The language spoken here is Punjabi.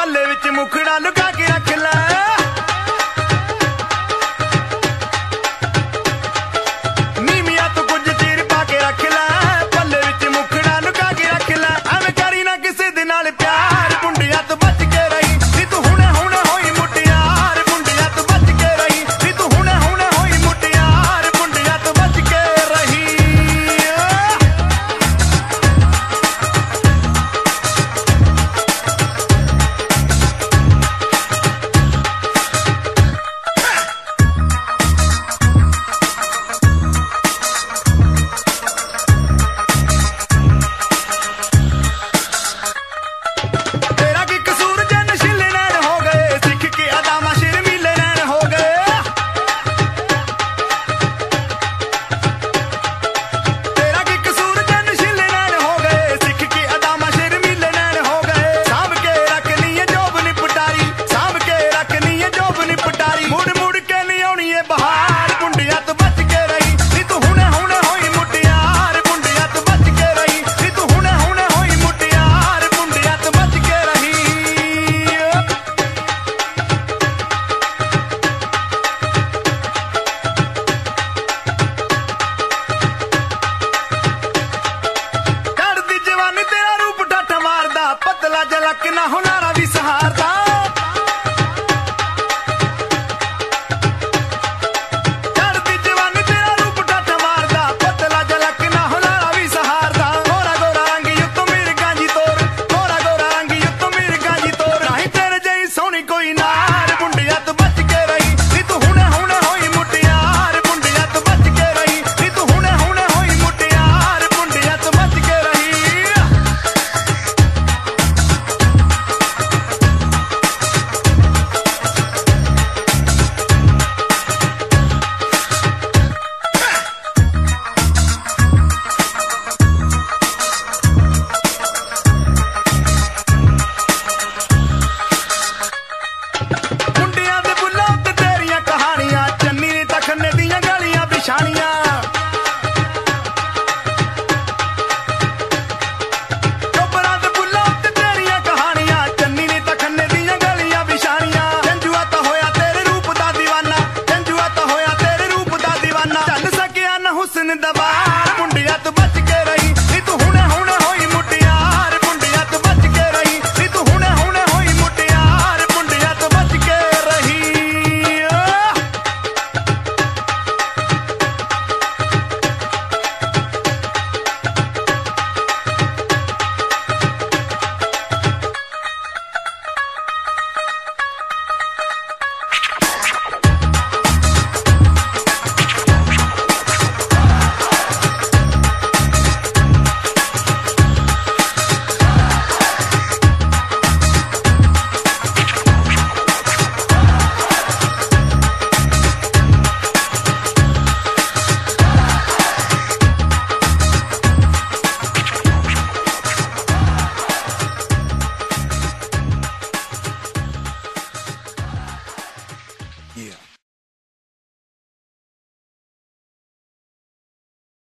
ਪੱਲੇ ਵਿੱਚ ਮੁਖੜਾ ਲੁਕਾ ਕੇ जलक न होना रवि सहारा ਮੁੰਡਿਆਂ ਤੋਂ ਬਚ